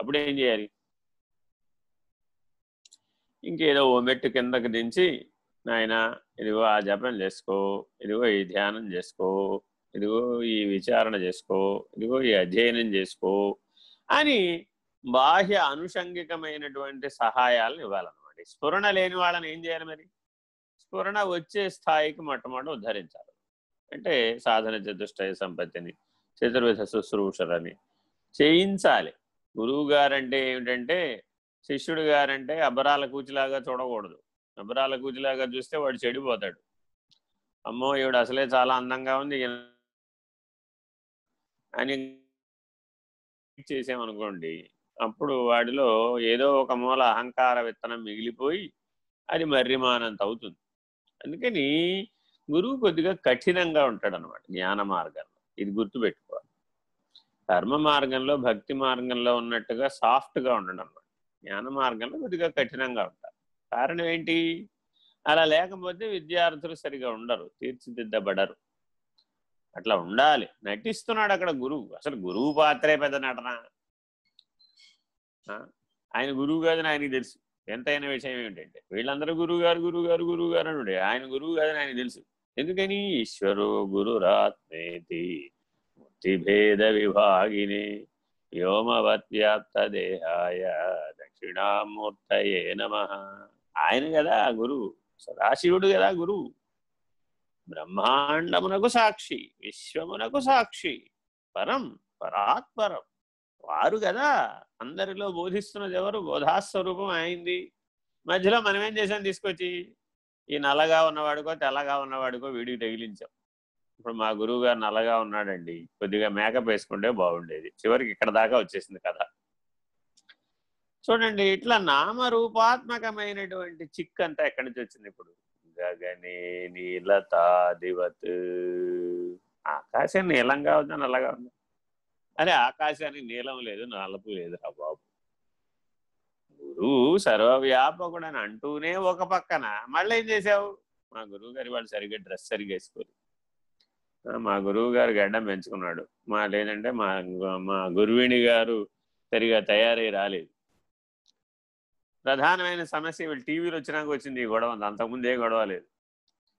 అప్పుడు ఏం చేయాలి? ఇంకేదో ఓ మెట్టు కిందకు దించి నాయన ఇదిగో ఆ జపం చేసుకో ఇదిగో ఈ ధ్యానం చేసుకో ఇదిగో ఈ విచారణ చేసుకో ఇదిగో ఈ అధ్యయనం చేసుకో అని బాహ్య అనుషంగికమైనటువంటి సహాయాలను ఇవ్వాలన్నమాట. స్ఫురణ లేని వాళ్ళని ఏం చేయాలి మరి? స్ఫురణ వచ్చే స్థాయికి మొట్టమొదటి ఉద్ధరించాలి. అంటే సాధన చతుష్టయ సంపత్తిని చతుర్విధ శుశ్రూషలని చేయించాలి. గురువు గారంటే ఏమిటంటే శిష్యుడు గారంటే అబరాల కూచిలాగా చూడకూడదు. అబరాల కూచిలాగా చూస్తే వాడు చెడిపోతాడు. అమ్మో ఈవిడ అసలే చాలా అందంగా ఉంది. అని చేసామనుకోండి అప్పుడు వాడిలో ఏదో ఒక మూల అహంకార విత్తనం మిగిలిపోయి అది మర్రిమానంత అవుతుంది. అందుకని గురువు కొద్దిగా కఠినంగా ఉంటాడు అనమాట జ్ఞాన మార్గంలో. ఇది గుర్తుపెట్టుకోవాలి కర్మ మార్గంలో భక్తి మార్గంలో ఉన్నట్టుగా సాఫ్ట్గా ఉండడం అనమాట. జ్ఞాన మార్గంలో కొద్దిగా కఠినంగా ఉంటారు. కారణం ఏంటి? అలా లేకపోతే విద్యార్థులు సరిగా ఉండరు తీర్చిదిద్దబడరు. అట్లా ఉండాలి. నటిస్తున్నాడు అక్కడ గురువు. అసలు గురువు పాత్రే పెద్ద నటన. ఆయన గురువు కాదని ఆయనకి తెలుసు. ఎంతైన విషయం ఏమిటంటే వీళ్ళందరూ గురువు గారు గురువు గారు గురువు గారు అని ఆయన గురువు కాదని ఆయన తెలుసు. ఎందుకని? ఈశ్వరు గురురాత్మేతి ముక్తిభేద విభాగిని వ్యోమవత్వ్యాప్త దేహాయ దక్షిణామూర్తయే నమ ఆయన కదా గురువు సదాశివుడు కదా గురువు బ్రహ్మాండమునకు సాక్షి విశ్వమునకు సాక్షి పరం పరాత్పరం వారు కదా అందరిలో బోధిస్తున్నది ఎవరు? బోధాస్వరూపం అయింది. మధ్యలో మనం ఏం చేసాం తీసుకొచ్చి? ఈ నల్లగా ఉన్నవాడికో తెల్లగా ఉన్నవాడికో వీడికి తగిలించాం. ఇప్పుడు మా గురువు గారు నల్లగా ఉన్నాడండి. కొద్దిగా మేకప్ వేసుకుంటే బాగుండేది. చివరికి ఇక్కడ దాకా వచ్చేసింది కథ. చూడండి ఇట్లా నామరూపాత్మకమైనటువంటి చిక్ అంతా ఎక్కడి నుంచి వచ్చింది ఇప్పుడు? గగనే నీలతాదివత్ ఆకాశం నీలంగా ఉందా నల్లగా ఉందా? అరే ఆకాశానికి నీలం లేదు నలుపు లేదు రా బాబు. గురువు సర్వవ్యాపకుడు అని అంటూనే ఒక పక్కన. మళ్ళీ ఏం చేసావు? మా గురువు గారి వాళ్ళు సరిగ్గా డ్రెస్ సరిగ్గా వేసుకోరు మా గురువు గారు గడ్డం పెంచుకున్నాడు. మా లేదంటే మా మా గురువిణి గారు సరిగా తయారై రాలేదు. ప్రధానమైన సమస్య వీళ్ళు టీవీలు వచ్చినాక వచ్చింది ఈ గొడవ. అంతకుముందు ఏ గొడవ లేదు.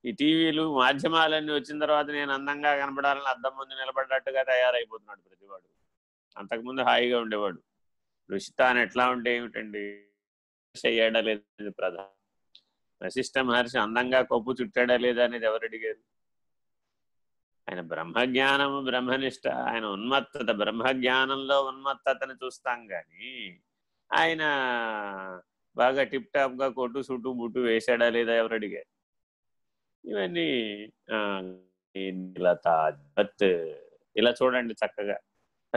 ఈ టీవీలు మాధ్యమాలన్నీ వచ్చిన తర్వాత నేను అందంగా కనపడాలని అద్దం ముందు నిలబడ్డట్టుగా తయారైపోతున్నాడు ప్రతివాడు. అంతకుముందు హాయిగా ఉండేవాడు. రుషితాన్ ఎట్లా ఉంటే ఏమిటండి? అయ్యాడా లేదు ప్రధాన. వశిష్ట మహర్షి అందంగా కొప్పు చుట్టాడా లేదా అనేది ఎవరు అడిగారు? ఆయన బ్రహ్మజ్ఞానము బ్రహ్మనిష్ట ఆయన ఉన్మత్తత బ్రహ్మజ్ఞానంలో ఉన్మత్తతని చూస్తాం కానీ ఆయన బాగా టిప్ టాప్గా కొట్టు సుట్టు ముట్టు వేశాడా లేదా ఎవరు అడిగారు? ఇవన్నీ ఇలా చూడండి చక్కగా.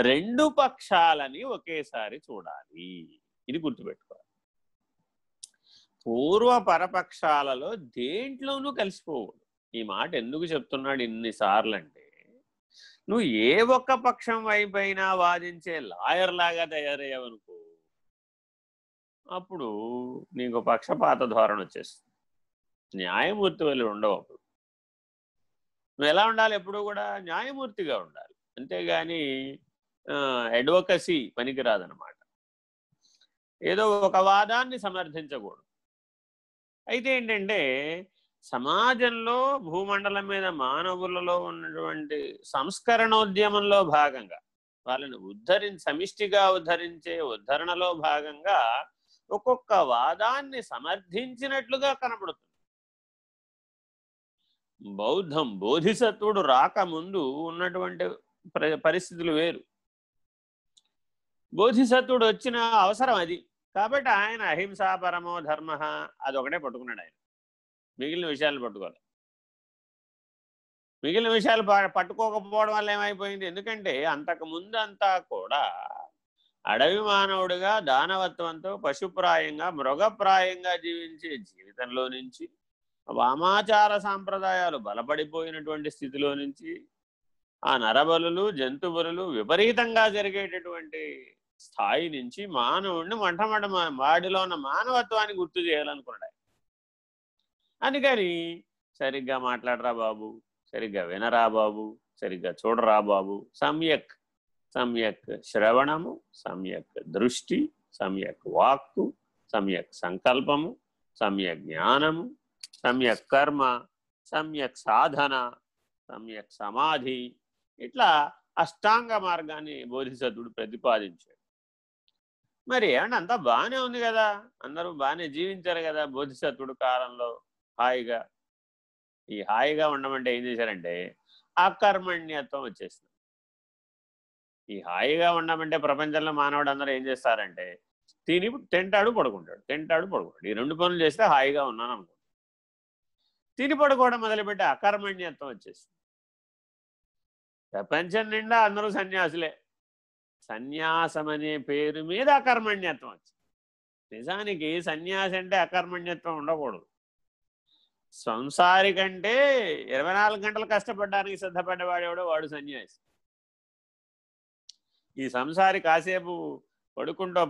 రెండు పక్షాలని ఒకేసారి చూడాలి. ఇది గుర్తుపెట్టుకోవాలి. పూర్వ పరపక్షాలలో దేంట్లోనూ కలిసిపోవడు ఈ మాట ఎందుకు చెప్తున్నాడు ఇన్నిసార్లు అంటే నువ్వు ఏ ఒక్క పక్షం వైపైనా వాదించే లాయర్ లాగా తయారయ్యావనుకో అప్పుడు నీకు పక్షపాత ధోరణ వచ్చేస్తుంది. న్యాయమూర్తి వల్ల ఉండవు అప్పుడు. నువ్వు ఎలా ఉండాలి ఎప్పుడు కూడా? న్యాయమూర్తిగా ఉండాలి. అంతేగాని అడ్వకసీ పనికిరాదనమాట ఏదో ఒక వాదాన్ని సమర్థించకూడదు. అయితే ఏంటంటే సమాజంలో భూమండలం మీద మానవులలో ఉన్నటువంటి సంస్కరణోద్యమంలో భాగంగా వాళ్ళని ఉద్ధరి సమిష్టిగా ఉద్ధరించే ఉద్ధరణలో భాగంగా ఒక్కొక్క వాదాన్ని సమర్థించినట్లుగా కనబడుతుంది. బౌద్ధం బోధిసత్వుడు రాకముందు ఉన్నటువంటి పరిస్థితులు వేరు. బోధిసత్వుడు వచ్చిన అవసరం అది. కాబట్టి ఆయన అహింసా పరమో ధర్మ అదొకటే పట్టుకున్నాడు ఆయన. మిగిలిన విషయాలు పట్టుకోవాలి. మిగిలిన విషయాలు పట్టుకోకపోవడం వల్ల ఏమైపోయింది? ఎందుకంటే అంతకుముందు అంతా కూడా అడవి మానవుడిగా దానవత్వంతో పశుప్రాయంగా మృగప్రాయంగా జీవించే జీవితంలో నుంచి వామాచార సాంప్రదాయాలు బలపడిపోయినటువంటి స్థితిలో నుంచి ఆ నరబలులు జంతుబలులు విపరీతంగా జరిగేటటువంటి స్థాయి నుంచి మానవుడిని మంటమంట వాడిలో ఉన్న మానవత్వాన్ని గుర్తు చేయాలనుకున్నాడు అందుకని సరిగ్గా మాట్లాడరా బాబు సరిగ్గా వినరా బాబు సరిగ్గా చూడరా బాబు. సమ్యక్ సమ్యక్ శ్రవణము సమ్యక్ దృష్టి సమ్యక్ వాక్కు సమ్యక్ సంకల్పము సమ్యక్ జ్ఞానము సమ్యక్ కర్మ సమ్యక్ సాధన సమ్యక్ సమాధి. ఇట్లా అష్టాంగ మార్గాన్ని బోధిసత్తుడు ప్రతిపాదించాడు. మరి ఏమంటే అంతా బాగానే ఉంది కదా. అందరూ బాగానే జీవించారు కదా బోధిసత్వుడు కాలంలో. హాయిగా. ఈ హాయిగా ఉండమంటే ఏం చేశారంటే అకర్మణ్యత్వం వచ్చేసింది. ఈ హాయిగా ఉండమంటే ప్రపంచంలో మానవుడు అందరూ ఏం చేస్తారంటే తిని తింటాడు పడుకుంటాడు. తింటాడు పడుకుంటాడు. ఈ రెండు పనులు చేస్తే హాయిగా ఉన్నాను అనుకో తిని పడుకోవడం మొదలుపెట్టి అకర్మణ్యత్వం వచ్చేసింది. ప్రపంచం నిండా అందరూ సన్యాసులే. సన్యాసం అనే పేరు మీద అకర్మణ్యత్వం వచ్చింది. నిజానికి సన్యాసి అంటే అకర్మణ్యత్వం ఉండకూడదు. సంసారి కంటే ఇరవై నాలుగు గంటలు కష్టపడడానికి సిద్ధపడ్డవాడేవాడో వాడు సన్యాసి. ఈ సంసారి కాసేపు పడుకుంటూ